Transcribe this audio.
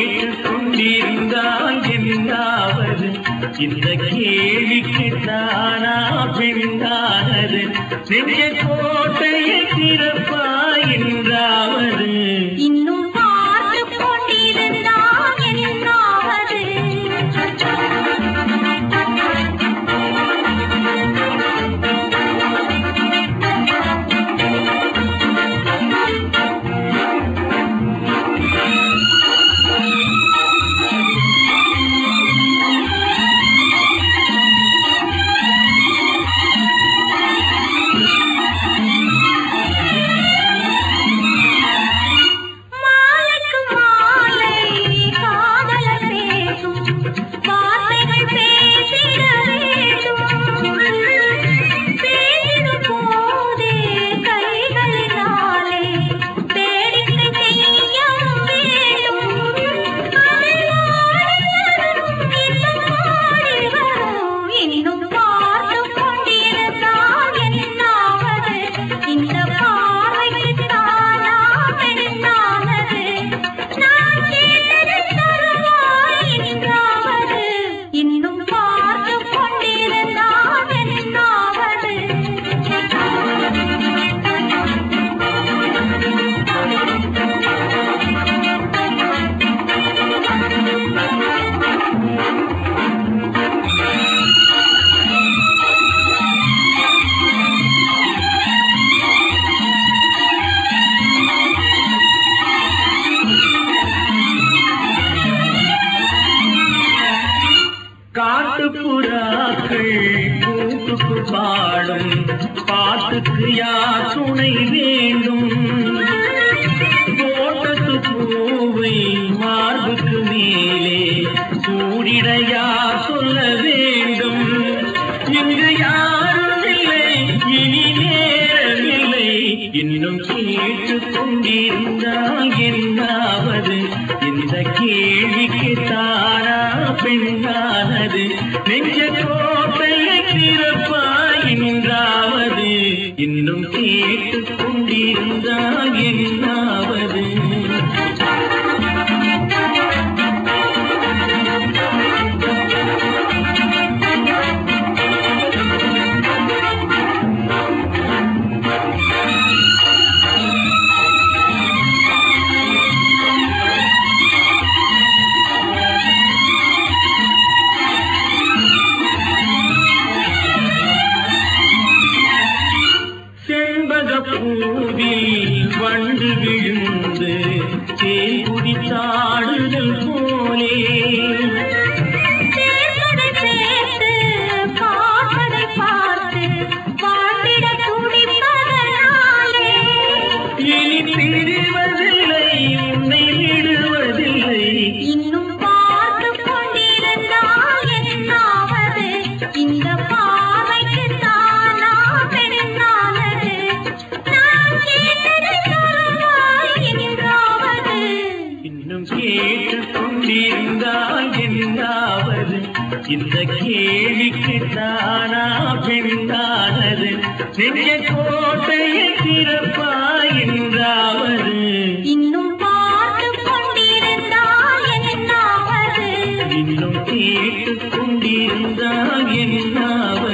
கேட்டுக் கொண்டிருந்தான் என்னாவது? இந்த கேள்விக்கு தானா பின்னானது நெஞ்ச கோட்டையை திறப்பான் கூட்டுக்கு பாடும். பாட்டுக்கு யார் துணை வேண்டும்? தோட்டத்து பூவை மார்புக்கு மேலே சூடிட யார் சொல்ல வேண்டும்? இங்கு யாரும் இல்லை இனி நேரமில்லை இன்னும் கேட்டு கொண்டிருந்தால் என்னாவது? இந்த கேள்விக்கு தாரா பெண்ணானது நெஞ்ச கோட்டையை இன்னும் கேட்டுக் கொண்டிருந்தால் என்ன இந்த கேள்விக்கு தானா பெண்டானது நெஞ்ச கோட்டையை திறப்பாயின்றாவது இன்னும் பார்த்து கொண்டிருந்தால் என்னாவது? இன்னும் கேட்டுக் கொண்டிருந்தால் என்னாவது?